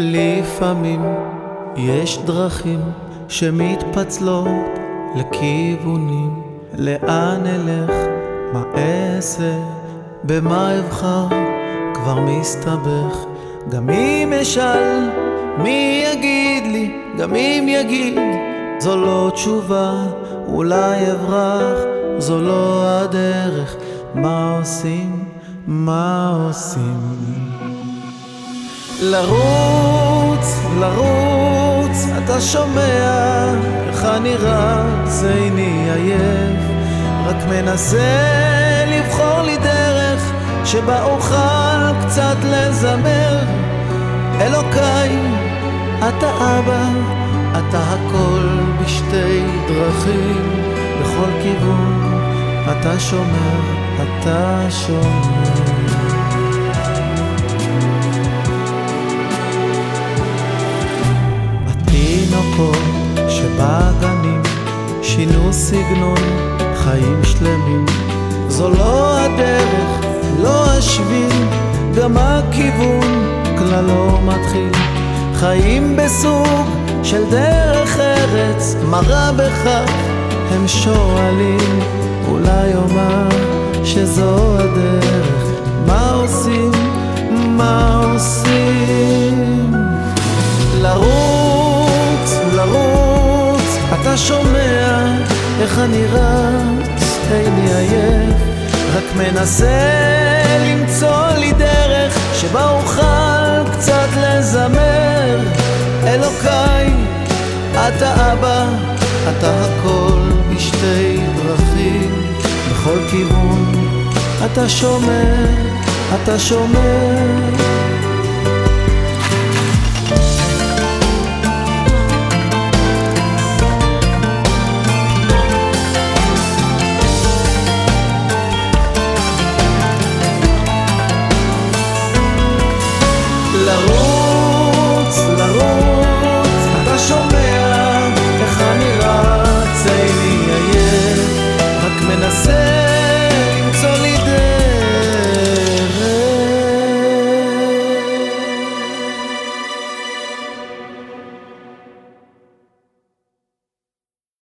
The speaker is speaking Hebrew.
לפעמים יש דרכים שמתפצלות לכיוונים. לאן אלך, מה אעשה, במה אבחר, כבר מסתבך. גם אם אשאל, מי יגיד לי, גם אם יגיד זו לא תשובה, אולי אברח, זו לא הדרך. מה עושים, מה עושים? לרוץ, לרוץ, אתה שומע איך אני רץ, איני עייף, רק מנסה לבחור לי דרך שבה אוכל קצת לזמר. אלוקיי, אתה אבא, אתה הכל בשתי דרכים, בכל כיוון, אתה שומר, אתה שומר. התינוקות שבגנים שינו סגנון חיים שלמים זו לא הדרך, לא השביל, גם הכיוון כלל לא מתחיל חיים בסוג של דרך ארץ, מה רע בכך? הם שואלים, אולי אומר שזו הדרך, מה עושים? אתה שומע איך אני רץ, איני עייף, רק מנסה למצוא לי דרך שבה אוכל קצת לזמר. אלוקיי, אתה אבא, אתה הכל בשתי דרכים, בכל כיוון אתה שומר, אתה שומר.